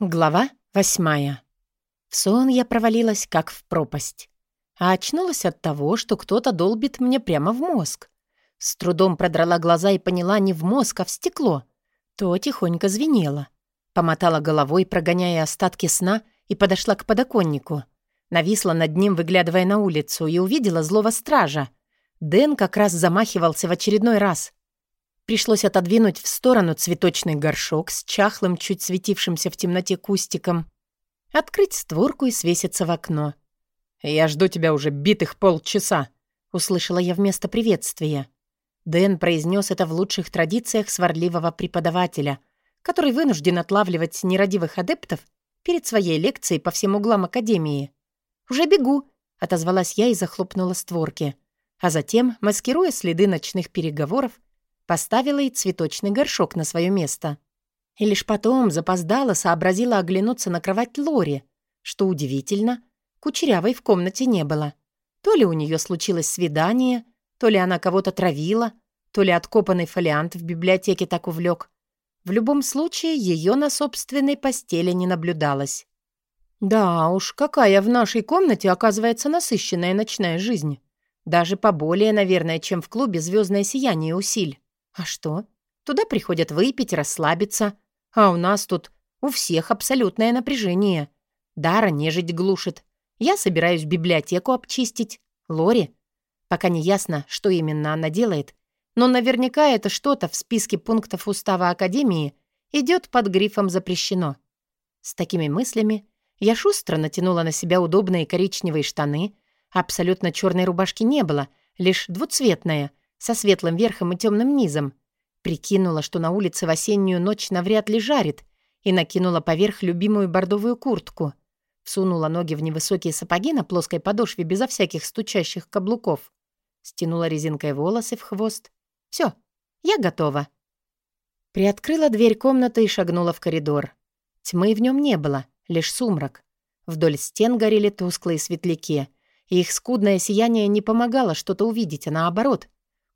Глава восьмая. В сон я провалилась, как в пропасть. А очнулась от того, что кто-то долбит мне прямо в мозг. С трудом продрала глаза и поняла не в мозг, а в стекло. То тихонько звенело. Помотала головой, прогоняя остатки сна, и подошла к подоконнику. Нависла над ним, выглядывая на улицу, и увидела злого стража. Дэн как раз замахивался в очередной раз. Пришлось отодвинуть в сторону цветочный горшок с чахлым, чуть светившимся в темноте кустиком, открыть створку и свеситься в окно. «Я жду тебя уже битых полчаса», — услышала я вместо приветствия. Дэн произнес это в лучших традициях сварливого преподавателя, который вынужден отлавливать нерадивых адептов перед своей лекцией по всем углам Академии. «Уже бегу», — отозвалась я и захлопнула створки. А затем, маскируя следы ночных переговоров, Поставила и цветочный горшок на свое место. И лишь потом запоздала сообразила оглянуться на кровать Лори. Что удивительно, кучерявой в комнате не было. То ли у нее случилось свидание, то ли она кого-то травила, то ли откопанный фолиант в библиотеке так увлек. В любом случае, ее на собственной постели не наблюдалось. Да уж, какая в нашей комнате оказывается насыщенная ночная жизнь. Даже поболее, наверное, чем в клубе «Звездное сияние» усиль. А что? Туда приходят выпить, расслабиться. А у нас тут у всех абсолютное напряжение. Дара нежить глушит. Я собираюсь библиотеку обчистить. Лори. Пока не ясно, что именно она делает, но наверняка это что-то в списке пунктов устава Академии идет под грифом «Запрещено». С такими мыслями я шустро натянула на себя удобные коричневые штаны. Абсолютно черной рубашки не было, лишь двуцветная, со светлым верхом и темным низом. Прикинула, что на улице в осеннюю ночь навряд ли жарит, и накинула поверх любимую бордовую куртку. Всунула ноги в невысокие сапоги на плоской подошве безо всяких стучащих каблуков. Стянула резинкой волосы в хвост. Все, я готова. Приоткрыла дверь комнаты и шагнула в коридор. Тьмы в нем не было, лишь сумрак. Вдоль стен горели тусклые светляки, и их скудное сияние не помогало что-то увидеть, а наоборот,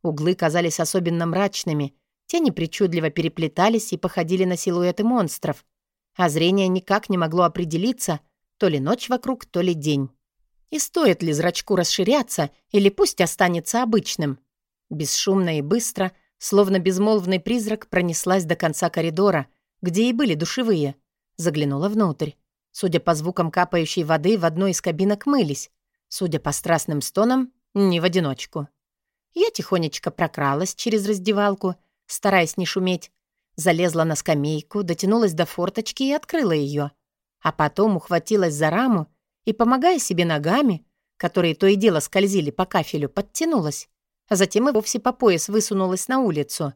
Углы казались особенно мрачными, тени причудливо переплетались и походили на силуэты монстров, а зрение никак не могло определиться, то ли ночь вокруг, то ли день. И стоит ли зрачку расширяться, или пусть останется обычным? Бесшумно и быстро, словно безмолвный призрак, пронеслась до конца коридора, где и были душевые. Заглянула внутрь. Судя по звукам капающей воды, в одной из кабинок мылись. Судя по страстным стонам, не в одиночку. Я тихонечко прокралась через раздевалку, стараясь не шуметь, залезла на скамейку, дотянулась до форточки и открыла ее, а потом ухватилась за раму и, помогая себе ногами, которые то и дело скользили по кафелю, подтянулась, а затем и вовсе по пояс высунулась на улицу.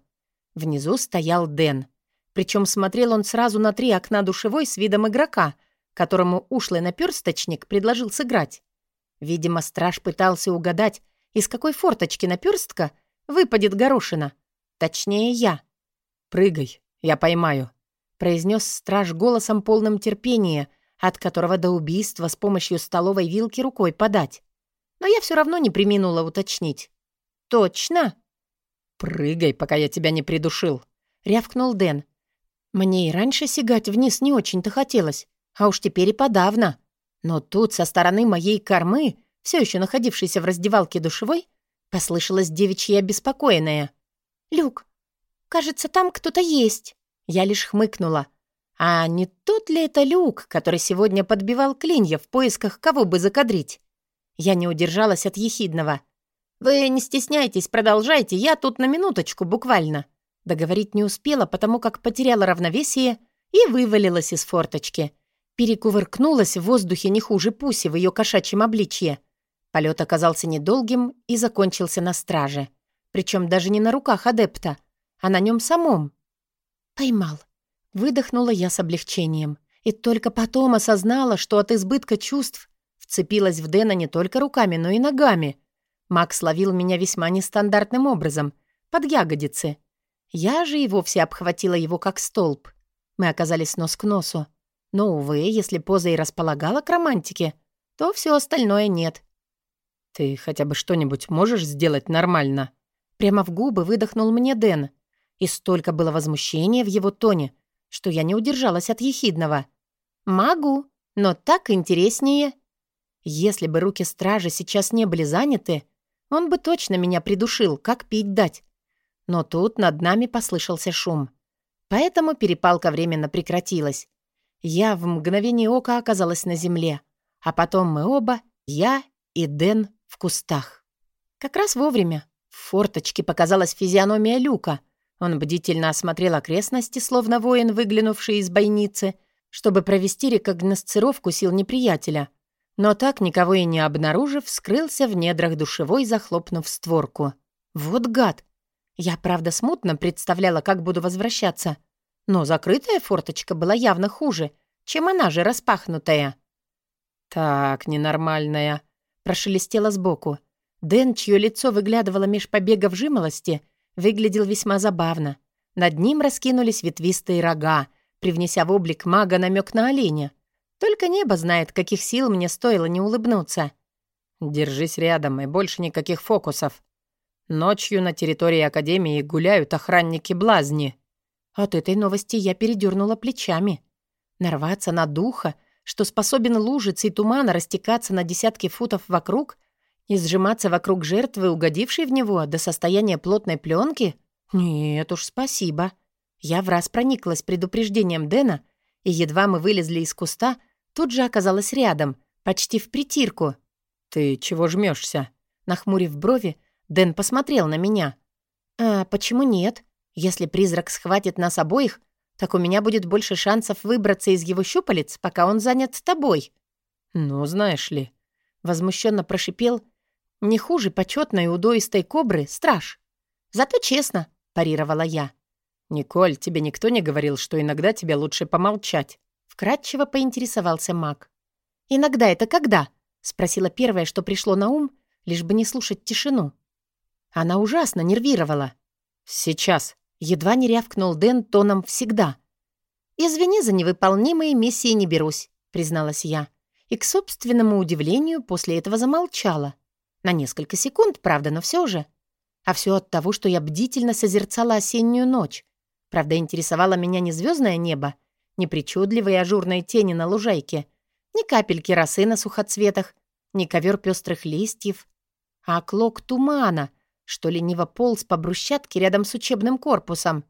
Внизу стоял Дэн. Причем смотрел он сразу на три окна душевой с видом игрока, которому ушлый наперсточник предложил сыграть. Видимо, страж пытался угадать, из какой форточки наперстка выпадет горошина. Точнее, я. «Прыгай, я поймаю», — произнес страж голосом полным терпения, от которого до убийства с помощью столовой вилки рукой подать. Но я все равно не приминула уточнить. «Точно?» «Прыгай, пока я тебя не придушил», — рявкнул Дэн. Мне и раньше сигать вниз не очень-то хотелось, а уж теперь и подавно. Но тут со стороны моей кормы все еще находившейся в раздевалке душевой, послышалась девичья обеспокоенная. «Люк, кажется, там кто-то есть». Я лишь хмыкнула. А не тот ли это Люк, который сегодня подбивал клинья в поисках, кого бы закадрить? Я не удержалась от ехидного. «Вы не стесняйтесь, продолжайте, я тут на минуточку, буквально». Договорить не успела, потому как потеряла равновесие и вывалилась из форточки. Перекувыркнулась в воздухе не хуже Пуси в ее кошачьем обличье. Полет оказался недолгим и закончился на страже. Причем даже не на руках адепта, а на нем самом. «Поймал». Выдохнула я с облегчением. И только потом осознала, что от избытка чувств вцепилась в Дэна не только руками, но и ногами. Макс ловил меня весьма нестандартным образом, под ягодицы. Я же и вовсе обхватила его как столб. Мы оказались нос к носу. Но, увы, если поза и располагала к романтике, то все остальное нет. «Ты хотя бы что-нибудь можешь сделать нормально?» Прямо в губы выдохнул мне Дэн. И столько было возмущения в его тоне, что я не удержалась от ехидного. «Могу, но так интереснее». Если бы руки стражи сейчас не были заняты, он бы точно меня придушил, как пить дать. Но тут над нами послышался шум. Поэтому перепалка временно прекратилась. Я в мгновение ока оказалась на земле, а потом мы оба, я и Дэн, в кустах. Как раз вовремя. В форточке показалась физиономия Люка. Он бдительно осмотрел окрестности, словно воин, выглянувший из бойницы, чтобы провести рекогносцировку сил неприятеля. Но так, никого и не обнаружив, скрылся в недрах душевой, захлопнув створку. Вот гад! Я, правда, смутно представляла, как буду возвращаться. Но закрытая форточка была явно хуже, чем она же распахнутая. «Так, ненормальная», — прошелестела сбоку. Дэн, чье лицо выглядывало меж побегов жимолости, выглядел весьма забавно. Над ним раскинулись ветвистые рога, привнеся в облик мага намек на оленя. Только небо знает, каких сил мне стоило не улыбнуться. «Держись рядом, и больше никаких фокусов. Ночью на территории Академии гуляют охранники-блазни». От этой новости я передернула плечами. Нарваться на духа, что способен лужицы и тумана растекаться на десятки футов вокруг и сжиматься вокруг жертвы, угодившей в него до состояния плотной пленки? Нет уж, спасибо. Я в раз прониклась предупреждением Дэна, и едва мы вылезли из куста, тут же оказалась рядом, почти в притирку. «Ты чего жмешься? Нахмурив брови, Дэн посмотрел на меня. «А почему нет? Если призрак схватит нас обоих, так у меня будет больше шансов выбраться из его щупалец, пока он занят тобой». «Ну, знаешь ли», — возмущенно прошипел, «не хуже почетной удоистой кобры страж». «Зато честно», — парировала я. «Николь, тебе никто не говорил, что иногда тебе лучше помолчать?» Вкратчиво поинтересовался маг. «Иногда это когда?» — спросила первое, что пришло на ум, лишь бы не слушать тишину. Она ужасно нервировала. «Сейчас», — едва не рявкнул Дэн тоном «всегда». «Извини за невыполнимые миссии не берусь», — призналась я. И, к собственному удивлению, после этого замолчала. На несколько секунд, правда, но все же. А все от того, что я бдительно созерцала осеннюю ночь. Правда, интересовало меня не звездное небо, не причудливые ажурные тени на лужайке, ни капельки росы на сухоцветах, ни ковер пестрых листьев, а клок тумана, что лениво полз по брусчатке рядом с учебным корпусом.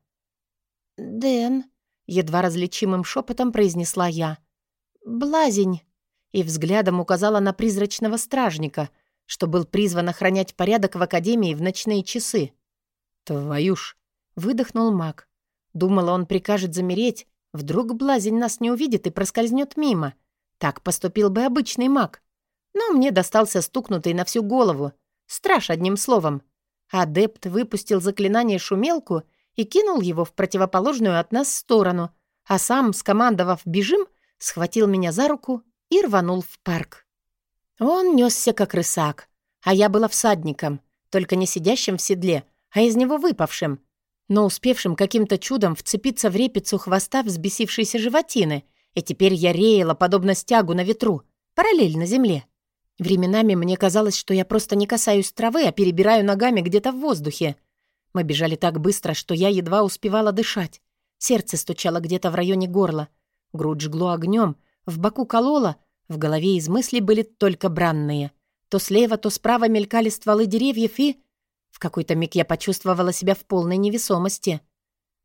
«Дэн», — едва различимым шепотом произнесла я, — «блазень», и взглядом указала на призрачного стражника, что был призван охранять порядок в академии в ночные часы. «Твою ж!» — выдохнул маг. Думала, он прикажет замереть, вдруг блазень нас не увидит и проскользнет мимо. Так поступил бы обычный маг. Но мне достался стукнутый на всю голову. Страж, одним словом. Адепт выпустил заклинание шумелку и кинул его в противоположную от нас сторону, а сам, скомандовав «бежим», схватил меня за руку и рванул в парк. Он несся как рысак, а я была всадником, только не сидящим в седле, а из него выпавшим, но успевшим каким-то чудом вцепиться в репицу хвоста взбесившейся животины, и теперь я реяла, подобно стягу на ветру, параллельно земле. Временами мне казалось, что я просто не касаюсь травы, а перебираю ногами где-то в воздухе. Мы бежали так быстро, что я едва успевала дышать. Сердце стучало где-то в районе горла. Грудь жгло огнем, в боку кололо, в голове из мыслей были только бранные. То слева, то справа мелькали стволы деревьев, и... В какой-то миг я почувствовала себя в полной невесомости.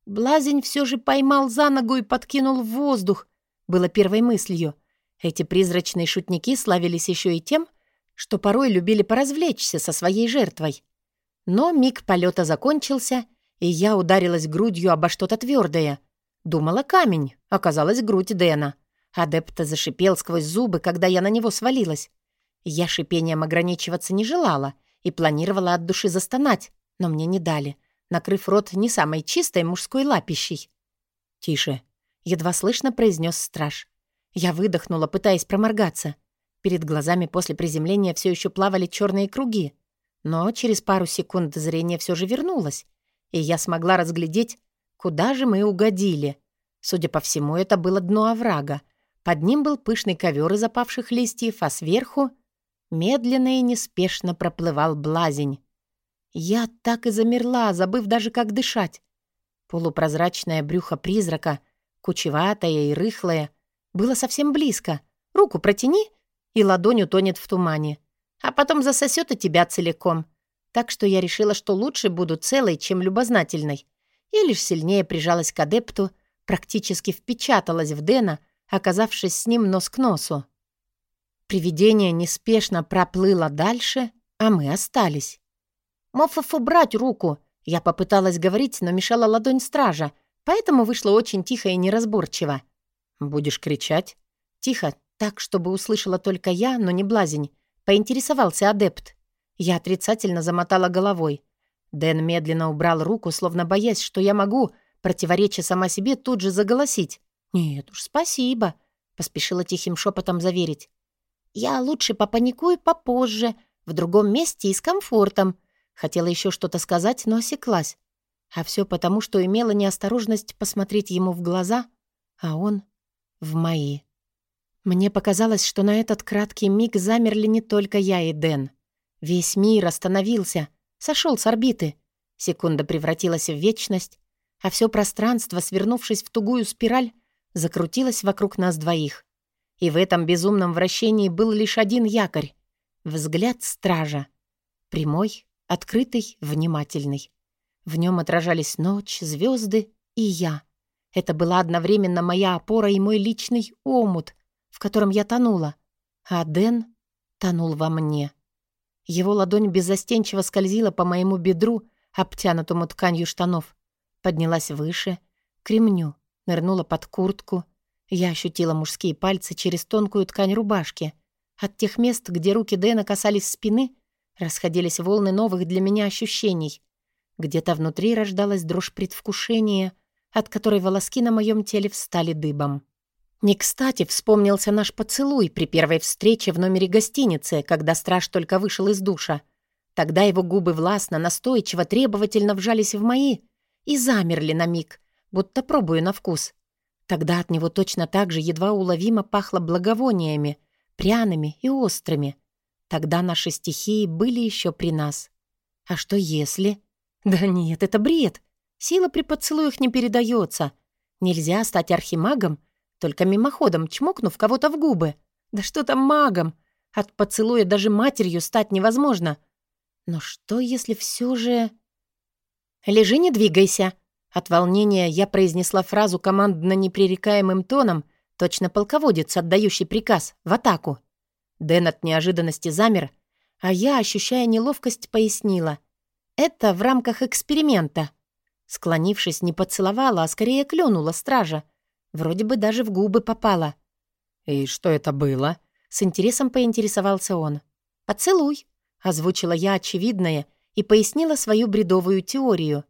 Блазень все же поймал за ногу и подкинул в воздух. Было первой мыслью. Эти призрачные шутники славились еще и тем, что порой любили поразвлечься со своей жертвой. Но миг полета закончился, и я ударилась грудью обо что-то твердое. Думала камень, оказалась грудь Дэна. Адепта зашипел сквозь зубы, когда я на него свалилась. Я шипением ограничиваться не желала и планировала от души застонать, но мне не дали, накрыв рот не самой чистой мужской лапищей. «Тише», — едва слышно произнес страж. Я выдохнула, пытаясь проморгаться. Перед глазами после приземления все еще плавали черные круги. Но через пару секунд зрение все же вернулось, и я смогла разглядеть, куда же мы угодили. Судя по всему, это было дно оврага. Под ним был пышный ковер из опавших листьев, а сверху медленно и неспешно проплывал блазень. Я так и замерла, забыв даже, как дышать. Полупрозрачное брюхо призрака, кучеватое и рыхлое — Было совсем близко. Руку протяни, и ладонь утонет в тумане. А потом засосет и тебя целиком. Так что я решила, что лучше буду целой, чем любознательной. И лишь сильнее прижалась к адепту, практически впечаталась в Дэна, оказавшись с ним нос к носу. Привидение неспешно проплыло дальше, а мы остались. «Мофофу, брать руку!» Я попыталась говорить, но мешала ладонь стража, поэтому вышло очень тихо и неразборчиво. «Будешь кричать?» Тихо, так, чтобы услышала только я, но не блазень. Поинтересовался адепт. Я отрицательно замотала головой. Дэн медленно убрал руку, словно боясь, что я могу, противореча сама себе, тут же заголосить. «Нет уж, спасибо», — поспешила тихим шепотом заверить. «Я лучше попаникую попозже, в другом месте и с комфортом», Хотела еще что-то сказать, но осеклась. А все потому, что имела неосторожность посмотреть ему в глаза, а он — в мои. Мне показалось, что на этот краткий миг замерли не только я и Дэн. Весь мир остановился, сошел с орбиты. Секунда превратилась в вечность, а все пространство, свернувшись в тугую спираль, закрутилось вокруг нас двоих. И в этом безумном вращении был лишь один якорь — взгляд стража. Прямой, Открытый, внимательный. В нем отражались ночь, звезды и я. Это была одновременно моя опора и мой личный омут, в котором я тонула. А Дэн тонул во мне. Его ладонь беззастенчиво скользила по моему бедру, обтянутому тканью штанов. Поднялась выше, к ремню, нырнула под куртку. Я ощутила мужские пальцы через тонкую ткань рубашки. От тех мест, где руки Дэна касались спины, Расходились волны новых для меня ощущений. Где-то внутри рождалась дрожь предвкушения, от которой волоски на моем теле встали дыбом. Не кстати вспомнился наш поцелуй при первой встрече в номере гостиницы, когда страж только вышел из душа. Тогда его губы властно, настойчиво, требовательно вжались в мои и замерли на миг, будто пробую на вкус. Тогда от него точно так же едва уловимо пахло благовониями, пряными и острыми. Тогда наши стихии были еще при нас. А что если... Да нет, это бред. Сила при поцелуях не передается. Нельзя стать архимагом, только мимоходом чмокнув кого-то в губы. Да что там магом? От поцелуя даже матерью стать невозможно. Но что, если все же... «Лежи, не двигайся!» От волнения я произнесла фразу командно непререкаемым тоном, точно полководец, отдающий приказ, в атаку. Дэн от неожиданности замер, а я, ощущая неловкость, пояснила. «Это в рамках эксперимента». Склонившись, не поцеловала, а скорее клюнула стража. Вроде бы даже в губы попала. «И что это было?» С интересом поинтересовался он. «Поцелуй», — озвучила я очевидное и пояснила свою бредовую теорию.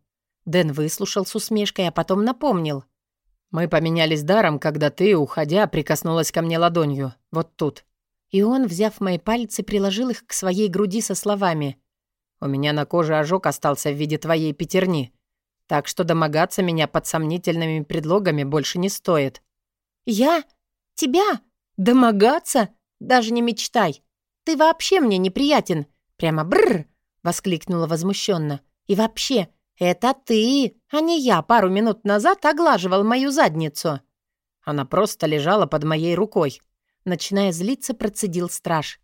Дэн выслушал с усмешкой, а потом напомнил. «Мы поменялись даром, когда ты, уходя, прикоснулась ко мне ладонью. Вот тут. И он, взяв мои пальцы, приложил их к своей груди со словами. «У меня на коже ожог остался в виде твоей пятерни, так что домогаться меня под сомнительными предлогами больше не стоит». «Я? Тебя? Домогаться? Даже не мечтай. Ты вообще мне неприятен. Прямо бррр!» — воскликнула возмущенно. «И вообще, это ты, а не я пару минут назад оглаживал мою задницу». Она просто лежала под моей рукой, Начиная злиться, процедил страж.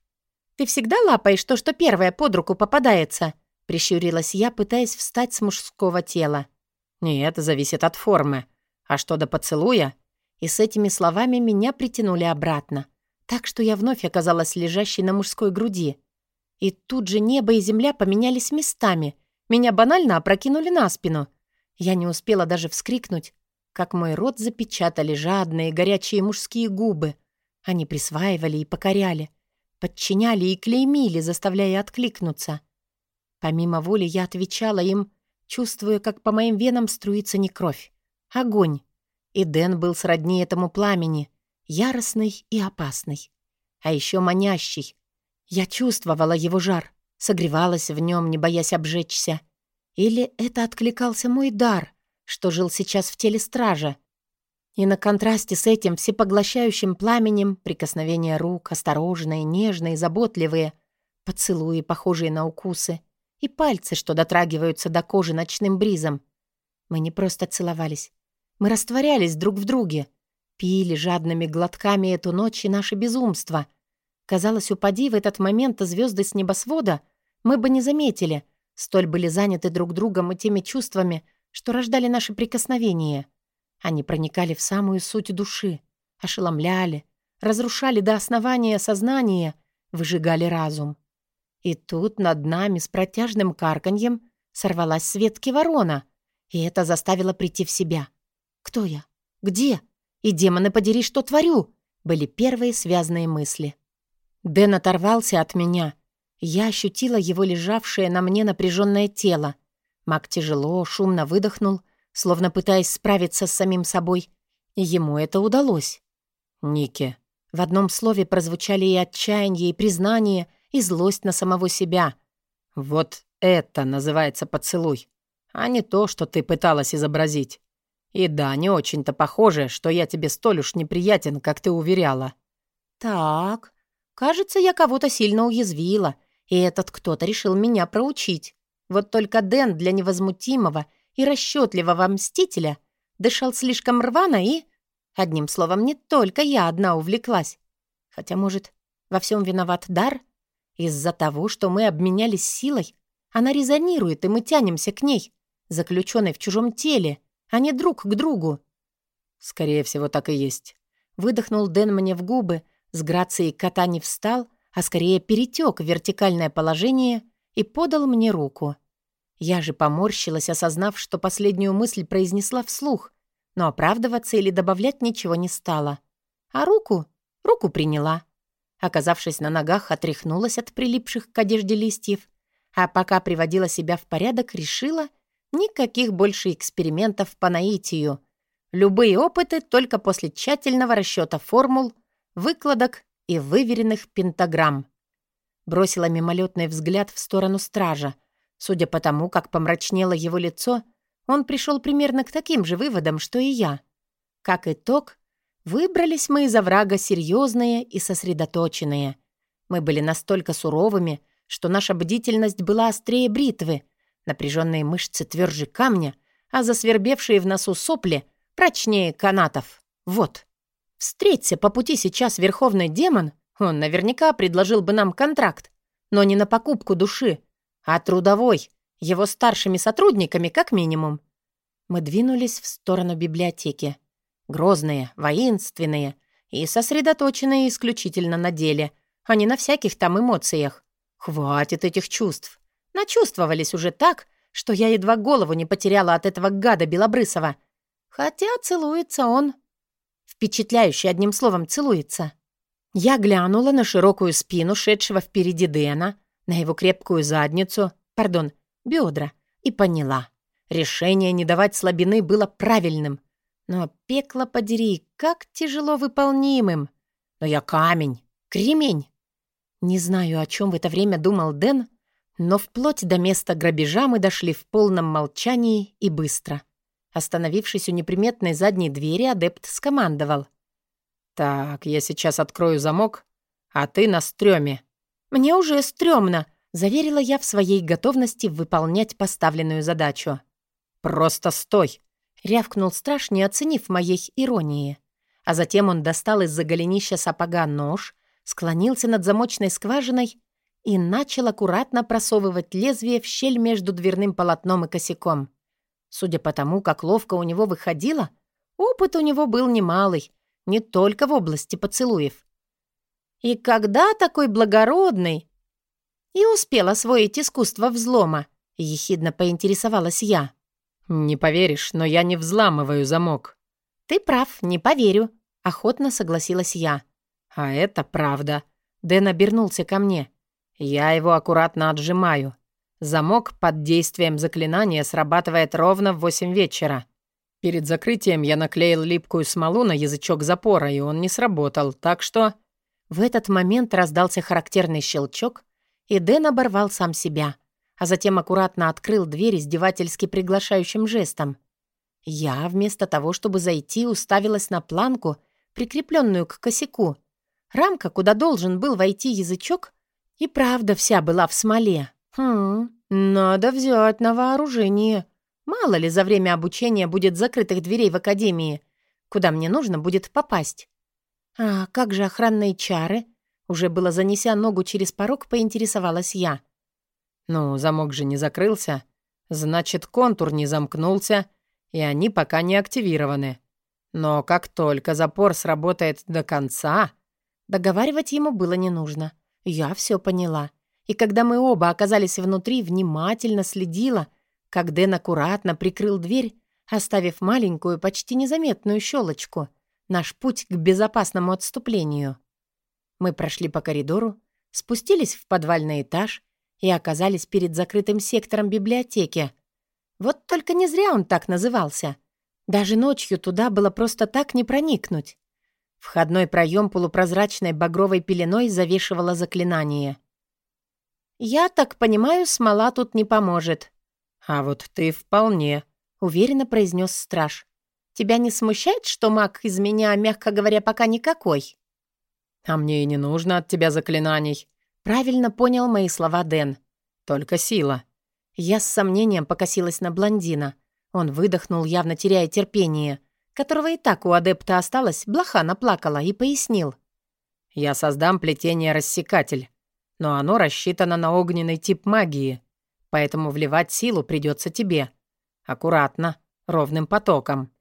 «Ты всегда лапаешь то, что первое под руку попадается?» Прищурилась я, пытаясь встать с мужского тела. «Нет, зависит от формы. А что до поцелуя?» И с этими словами меня притянули обратно. Так что я вновь оказалась лежащей на мужской груди. И тут же небо и земля поменялись местами. Меня банально опрокинули на спину. Я не успела даже вскрикнуть, как мой рот запечатали жадные горячие мужские губы — они присваивали и покоряли, подчиняли и клеймили, заставляя откликнуться. Помимо воли я отвечала им, чувствуя, как по моим венам струится не кровь, огонь. И Дэн был сродни этому пламени, яростный и опасный. А еще манящий. Я чувствовала его жар, согревалась в нем, не боясь обжечься. Или это откликался мой дар, что жил сейчас в теле стража, и на контрасте с этим всепоглощающим пламенем прикосновения рук, осторожные, нежные, заботливые, поцелуи, похожие на укусы, и пальцы, что дотрагиваются до кожи ночным бризом. Мы не просто целовались. Мы растворялись друг в друге. Пили жадными глотками эту ночь и наше безумство. Казалось, упади в этот момент звезды с небосвода, мы бы не заметили. Столь были заняты друг другом и теми чувствами, что рождали наши прикосновения. Они проникали в самую суть души, ошеломляли, разрушали до основания сознания, выжигали разум. И тут над нами с протяжным карканьем сорвалась с ветки ворона, и это заставило прийти в себя. «Кто я? Где? И, демоны, подери, что творю?» были первые связанные мысли. Дэн оторвался от меня. Я ощутила его лежавшее на мне напряженное тело. Маг тяжело, шумно выдохнул, словно пытаясь справиться с самим собой. Ему это удалось. «Ники». В одном слове прозвучали и отчаяние, и признание, и злость на самого себя. «Вот это называется поцелуй, а не то, что ты пыталась изобразить. И да, не очень-то похоже, что я тебе столь уж неприятен, как ты уверяла». «Так, кажется, я кого-то сильно уязвила, и этот кто-то решил меня проучить. Вот только Дэн для невозмутимого и расчетливого мстителя дышал слишком рвано и... Одним словом, не только я одна увлеклась. Хотя, может, во всем виноват дар? Из-за того, что мы обменялись силой, она резонирует, и мы тянемся к ней, заключенной в чужом теле, а не друг к другу. Скорее всего, так и есть. Выдохнул Дэн мне в губы, с грацией кота не встал, а скорее перетек в вертикальное положение и подал мне руку. Я же поморщилась, осознав, что последнюю мысль произнесла вслух, но оправдываться или добавлять ничего не стала. А руку? Руку приняла. Оказавшись на ногах, отряхнулась от прилипших к одежде листьев, а пока приводила себя в порядок, решила никаких больше экспериментов по наитию. Любые опыты только после тщательного расчета формул, выкладок и выверенных пентаграмм. Бросила мимолетный взгляд в сторону стража. Судя по тому, как помрачнело его лицо, он пришел примерно к таким же выводам, что и я. Как итог, выбрались мы из оврага серьезные и сосредоточенные. Мы были настолько суровыми, что наша бдительность была острее бритвы, напряженные мышцы тверже камня, а засвербевшие в носу сопли прочнее канатов. Вот. Встреться по пути сейчас верховный демон, он наверняка предложил бы нам контракт, но не на покупку души, а трудовой, его старшими сотрудниками как минимум. Мы двинулись в сторону библиотеки. Грозные, воинственные и сосредоточенные исключительно на деле, а не на всяких там эмоциях. Хватит этих чувств. Начувствовались уже так, что я едва голову не потеряла от этого гада Белобрысова. Хотя целуется он. Впечатляюще, одним словом, целуется. Я глянула на широкую спину шедшего впереди Дэна, на его крепкую задницу, пардон, бедра, и поняла. Решение не давать слабины было правильным. Но пекло подери, как тяжело выполнимым. Но я камень, кремень. Не знаю, о чем в это время думал Дэн, но вплоть до места грабежа мы дошли в полном молчании и быстро. Остановившись у неприметной задней двери, адепт скомандовал. «Так, я сейчас открою замок, а ты на стреме». «Мне уже стрёмно», — заверила я в своей готовности выполнять поставленную задачу. «Просто стой!» — рявкнул страж, не оценив моей иронии. А затем он достал из-за голенища сапога нож, склонился над замочной скважиной и начал аккуратно просовывать лезвие в щель между дверным полотном и косяком. Судя по тому, как ловко у него выходило, опыт у него был немалый, не только в области поцелуев. И когда такой благородный и успел освоить искусство взлома, ехидно поинтересовалась я. «Не поверишь, но я не взламываю замок». «Ты прав, не поверю», — охотно согласилась я. «А это правда». Дэн обернулся ко мне. «Я его аккуратно отжимаю. Замок под действием заклинания срабатывает ровно в восемь вечера. Перед закрытием я наклеил липкую смолу на язычок запора, и он не сработал, так что...» В этот момент раздался характерный щелчок, и Дэн оборвал сам себя, а затем аккуратно открыл дверь издевательски приглашающим жестом. Я, вместо того, чтобы зайти, уставилась на планку, прикрепленную к косяку, Рамка, куда должен был войти язычок, и правда вся была в смоле. Хм, надо взять на вооружение. Мало ли за время обучения будет закрытых дверей в академии. куда мне нужно будет попасть. «А как же охранные чары?» Уже было занеся ногу через порог, поинтересовалась я. «Ну, замок же не закрылся. Значит, контур не замкнулся, и они пока не активированы. Но как только запор сработает до конца...» Договаривать ему было не нужно. Я все поняла. И когда мы оба оказались внутри, внимательно следила, как Дэн аккуратно прикрыл дверь, оставив маленькую, почти незаметную щелочку. Наш путь к безопасному отступлению. Мы прошли по коридору, спустились в подвальный этаж и оказались перед закрытым сектором библиотеки. Вот только не зря он так назывался. Даже ночью туда было просто так не проникнуть. Входной проем полупрозрачной багровой пеленой завешивало заклинание. «Я так понимаю, смола тут не поможет». «А вот ты вполне», — уверенно произнес страж. «Тебя не смущает, что маг из меня, мягко говоря, пока никакой?» «А мне и не нужно от тебя заклинаний», — правильно понял мои слова Дэн. «Только сила». Я с сомнением покосилась на блондина. Он выдохнул, явно теряя терпение, которого и так у адепта осталось, блоха наплакала и пояснил. «Я создам плетение-рассекатель, но оно рассчитано на огненный тип магии, поэтому вливать силу придется тебе. Аккуратно, ровным потоком.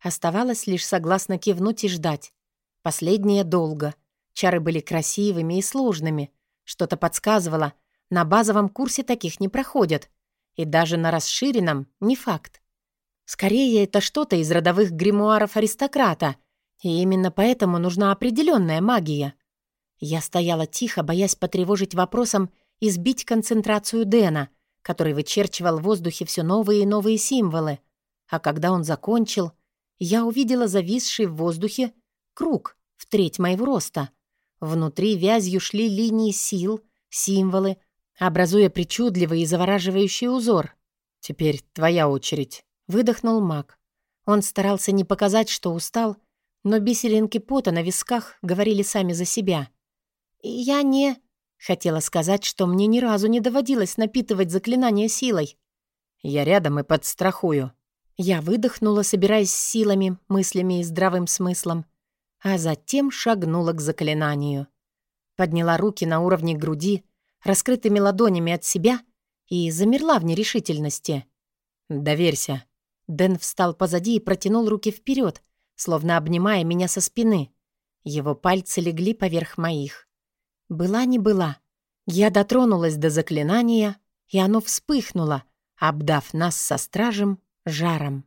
Оставалось лишь согласно кивнуть и ждать. Последнее долго. Чары были красивыми и сложными. Что-то подсказывало, на базовом курсе таких не проходят. И даже на расширенном не факт. Скорее, это что-то из родовых гримуаров аристократа, и именно поэтому нужна определенная магия. Я стояла тихо, боясь потревожить вопросом и сбить концентрацию Дэна — который вычерчивал в воздухе все новые и новые символы. А когда он закончил, я увидела зависший в воздухе круг в треть моего роста. Внутри вязью шли линии сил, символы, образуя причудливый и завораживающий узор. «Теперь твоя очередь», — выдохнул маг. Он старался не показать, что устал, но бисеринки пота на висках говорили сами за себя. «Я не...» Хотела сказать, что мне ни разу не доводилось напитывать заклинание силой. Я рядом и подстрахую. Я выдохнула, собираясь силами, мыслями и здравым смыслом, а затем шагнула к заклинанию. Подняла руки на уровне груди, раскрытыми ладонями от себя, и замерла в нерешительности. «Доверься». Дэн встал позади и протянул руки вперед, словно обнимая меня со спины. Его пальцы легли поверх моих. Была не была. Я дотронулась до заклинания, и оно вспыхнуло, обдав нас со стражем жаром.